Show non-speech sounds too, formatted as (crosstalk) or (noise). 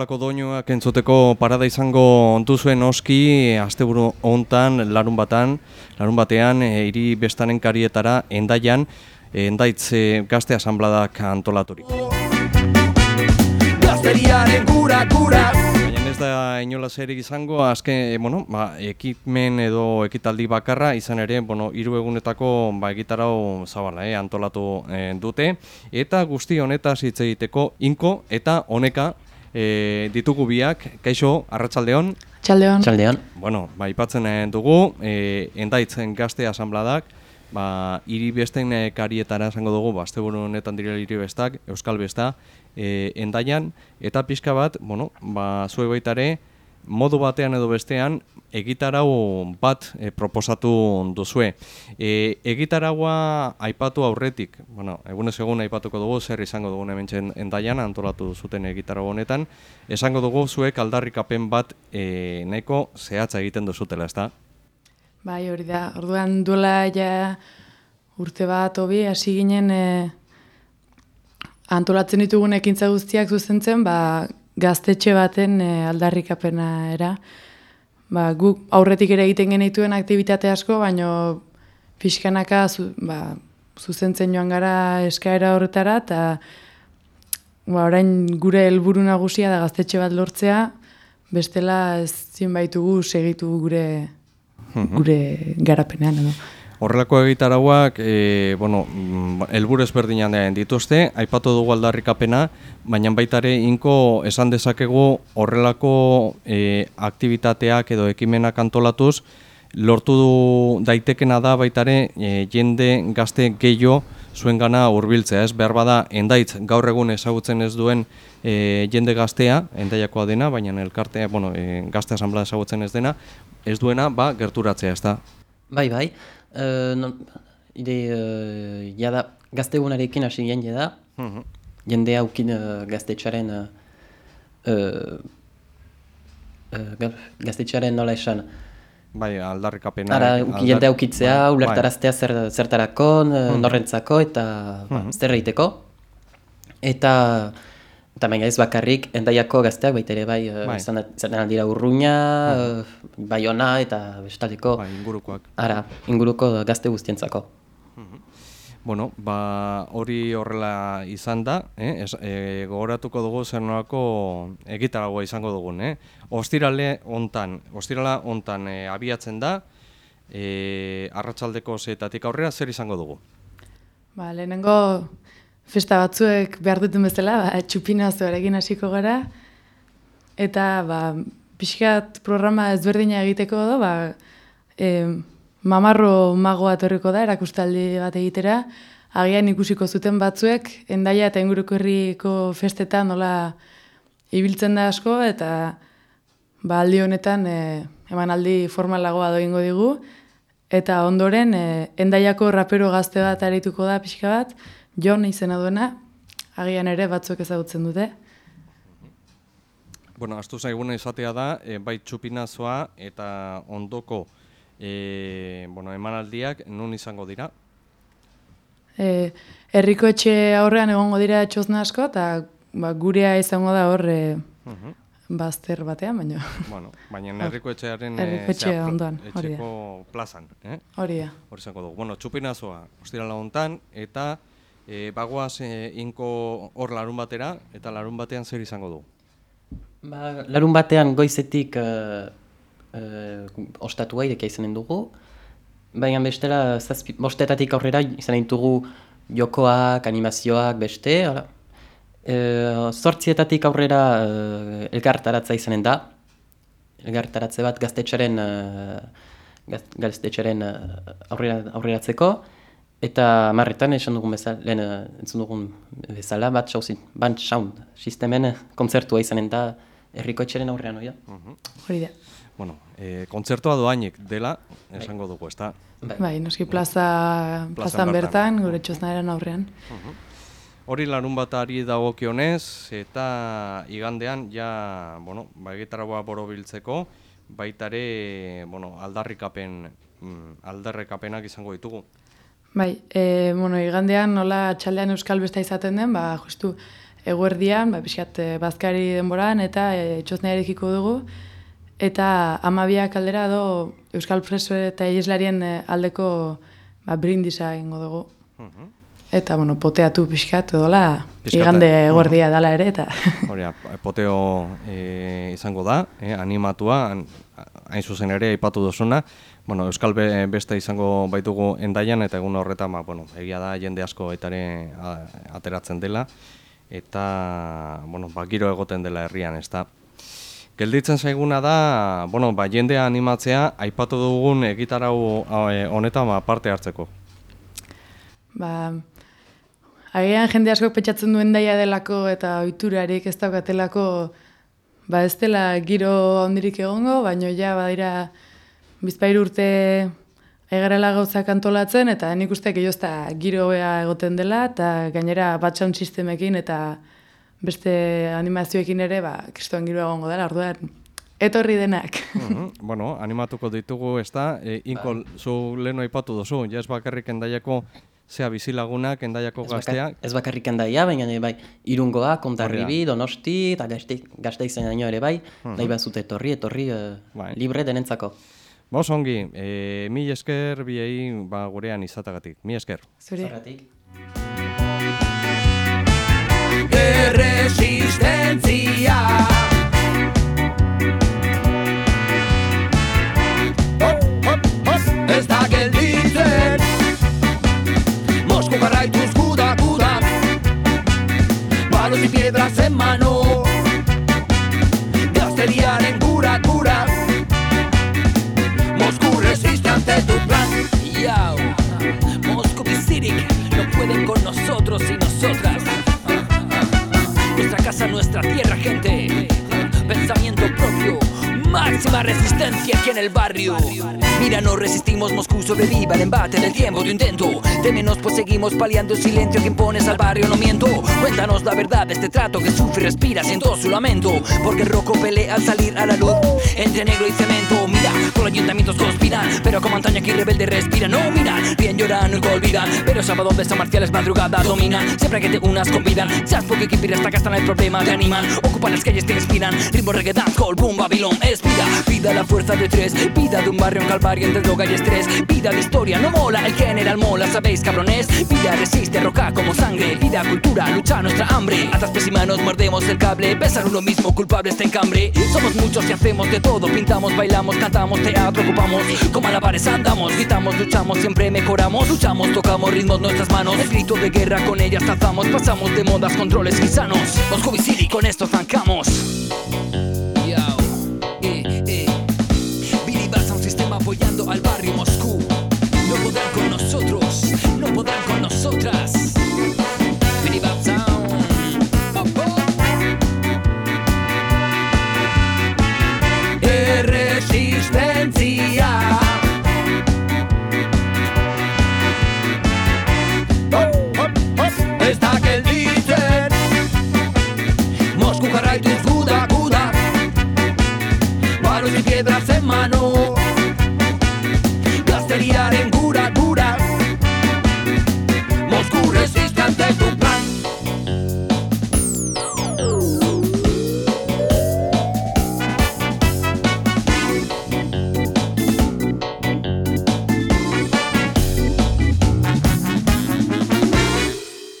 horrelako doinuak entzuteko parada izango ontuzuen oski asteburu hontan larun batan, larun batean e, hiri bestanen karietara endaian, e, endaitz e, gazte asambladak antolaturik. Gazteriaren gura gura ez da inola zerik izango, azken, bueno, ba, ekitmen edo ekitaldi bakarra, izan ere, bueno, hiru egunetako ba, egitarau zabala, eh, antolatu eh, dute, eta guzti honetaz hitz egiteko inko eta honeka eh, ditugu biak, kaixo, arratsaldeon. Txaldeon. Txaldean. Bueno, ba, ipatzen eh, dugu, eh, endaitzen gazte asambladak, ba, hiri besten karietara esango dugu, ba, asteburu honetan direla hiri bestak, euskal besta, eh, endaian, eta pixka bat, bueno, ba, zue baitare, modu batean edo bestean, egitarau bat eh, proposatu duzue. E, egitaraua aipatu aurretik, bueno, egunez egun aipatuko dugu, zer izango dugun hemen endaian, antolatu zuten egitarau honetan, esango dugu zuek aldarrikapen bat e, nahiko zehatza egiten duzutela, ezta? Bai, hori da. Orduan duela ja urte bat hobi hasi ginen e, antolatzen ditugun ekintza guztiak zuzentzen, ba, gaztetxe baten e, aldarrikapena era. Ba, guk aurretik ere egiten genituen aktivitate asko, baino pixkanaka zu, ba, zuzentzen joan gara eskaera horretara, eta ba, orain gure helburu nagusia da gaztetxe bat lortzea, bestela ez baitugu segitu gure gure garapenean edo. Horrelako egitarauak, e, bueno, mm, helburu ezberdinan dituzte, aipatu dugu aldarrikapena, baina baita ere inko esan dezakegu horrelako e, aktivitateak edo ekimenak antolatuz, lortu du daitekena da baita ere e, jende gazte gehiago zuen gana urbiltzea, ez? Behar bada, endaitz gaur egun ezagutzen ez duen e, jende gaztea, endaiakoa dena, baina elkartea, bueno, e, gazte asamblea ezagutzen ez dena, ez duena, ba, gerturatzea, ez da? Bai, bai. Uh, non, ide, uh, jada, gaztegunarekin hasi gen jada. Mhm. Jende haukin uh, gaztetxaren... Uh, uh, gaztetxaren nola esan. Bai, aldarrikapena. Ara, aldar- jende haukitzea, bai, ulertaraztea zer, zertarakon, uh, norrentzako eta ba, zer egiteko. Eta, eta baina ez bakarrik, endaiako gazteak baita ere bai, uh, Bai. izan, izan aldira urruña, uh, baiona eta bestaleko. Bai, ingurukoak. Ara, inguruko gazte guztientzako. Bueno, ba, hori horrela izan da, eh? Ez, e, gogoratuko dugu zer nolako egitaragoa izango dugun, eh? Ostirale hontan, ostirala hontan e, abiatzen da, e, arratsaldeko zeetatik aurrera zer izango dugu? Ba, lehenengo festa batzuek behar duten bezala, ba, txupinazoarekin hasiko gara, eta ba, pixkat programa ezberdina egiteko do, ba, e, mamarro magoa etorriko da, erakustaldi bat egitera, agian ikusiko zuten batzuek, endaia eta inguruko herriko festetan nola ibiltzen da asko, eta ba, aldi honetan e, emanaldi formalagoa doingo digu, Eta ondoren, e, endaiako rapero gazte bat arituko da pixka bat, Jon izena duena, agian ere batzuk ezagutzen dute. Bueno, astu zaiguna izatea da, e, bai txupinazoa eta ondoko e, bueno, emanaldiak nun izango dira? E, herriko etxe aurrean egongo dira txosna asko, eta ba, gurea izango da hor e, Mhm. Bazter batean, baina Bueno, baina herriko etxearen Herriko etxe pla- ondoan, hori da. etxeko plazan, eh? hori da. Hori izango dugu. Bueno, txupinazoa, ostirala hontan, eta e, bagoaz e, inko hor larun batera, eta larun batean zer izango du? Ba, larun batean goizetik uh, uh, ostatua irekia izanen dugu, baina bestela zazpi, bostetatik aurrera izanen dugu jokoak, animazioak, beste. Hala. Uh, zortzietatik aurrera uh, elgartaratza izanen da. Elgartaratze bat gaztetxaren, uh, gaz, gaztetxaren aurrera, aurreratzeko. Eta marretan esan dugun bezala, lehen entzun dugun bezala, bat sauzin, bat sound, sistemen kontzertua izanen da herriko etxeren aurrean, oia? Hori da. Bueno, e, kontzertua doainik dela, esango dugu, ezta? Bai, noski plaza, Plazan plazan bertan. bertan, gure txosnaren aurrean. Hori larun batari dagokionez, eta igandean, ja, bueno, ba, egitaragoa borobiltzeko, baitare, bueno, aldarrikapen, mm, izango ditugu. Bai, e, bueno, igandean nola txaldean euskal besta izaten den, ba, justu eguerdian, ba, pixkat e, bazkari denboran eta e, txosnearekiko dugu. Eta amabiak aldera do Euskal Preso eta Ieslarien e, aldeko ba, brindisa egingo dugu. Eta, bueno, poteatu pixkat, edola, Pixkat, igande eh, eguerdia dala ere, eta... (laughs) Hori, poteo e, izango da, e, animatua, an- hain zuzen ere aipatu duzuna. Bueno, Euskal be, beste izango baitugu endaian, eta egun horretan, ba, bueno, egia da jende asko etare ateratzen dela, eta, bueno, ba, giro egoten dela herrian, ez da. Gelditzen zaiguna da, bueno, ba, jendea animatzea, aipatu dugun egitarau honetan ba, parte hartzeko. Ba, agian jende asko petxatzen duen daia delako eta oiturarik ez daukatelako ba ez dela giro ondirik egongo, baino ja badira bizpairu urte egarela gauzak antolatzen eta nik uste gehiago ez giroa egoten dela eta gainera batxaun sistemekin eta beste animazioekin ere ba, kristoan giroa egongo dela, orduan etorri denak. Mhm, bueno, animatuko ditugu, ez da, e, inkol, zu leheno aipatu duzu, ja ez bakarrik endaiako zea bizilagunak, endaiako Ez, bakar, gazteak, ez bakarrik handaia, baina bai, irungoa, kontarribi, donosti, eta gazte, izan ere bai, nahi bazute etorri, etorri, eh, Bai. libre denentzako. Ba, oso ongi, e, mi esker biei ba, gurean izatagatik, mi esker. Zuri. Zergatik? Erresistentzia Ez da gelditzen pueden con nosotros y nosotras. Nuestra casa, nuestra tierra, gente. Pensamiento propio. Máxima resistencia aquí en el barrio. Mira, no resistimos, Moscú sobreviva el embate del tiempo, tu intento. Temenos, pues seguimos paliando el silencio que impones al barrio, no miento. Cuéntanos la verdad de este trato que sufre y respira, siento su lamento. Porque el roco pelea al salir a la luz entre negro y cemento. Ayuntamientos conspiran, pero como antaño aquí rebelde respira. No miran, bien lloran, nunca olvidan. Pero sábado de San Marciales madrugada dominan. Siempre que te unas convidan. Seas porque que esta casa no hay problema, te animan. Ocupan las calles, te inspiran. Ritmo reggae, dancehall, boom, Babilón, es vida. La fuerza de tres. Vida de un barrio en calvario entre droga y estrés. Vida de historia, no mola. El general mola, ¿sabéis, cabrones? Vida resiste, roca como sangre. Vida, cultura, lucha nuestra hambre. Atas pies y manos mordemos el cable. Besar uno mismo, culpable está en cambre. Somos muchos y hacemos de todo. Pintamos, bailamos, cantamos, teatro, ocupamos. Como alabares andamos, gritamos, luchamos, siempre mejoramos. Luchamos, tocamos ritmos, nuestras manos. El grito de guerra con ellas trazamos. Pasamos de modas, controles insanos. Moscú y con esto zancamos.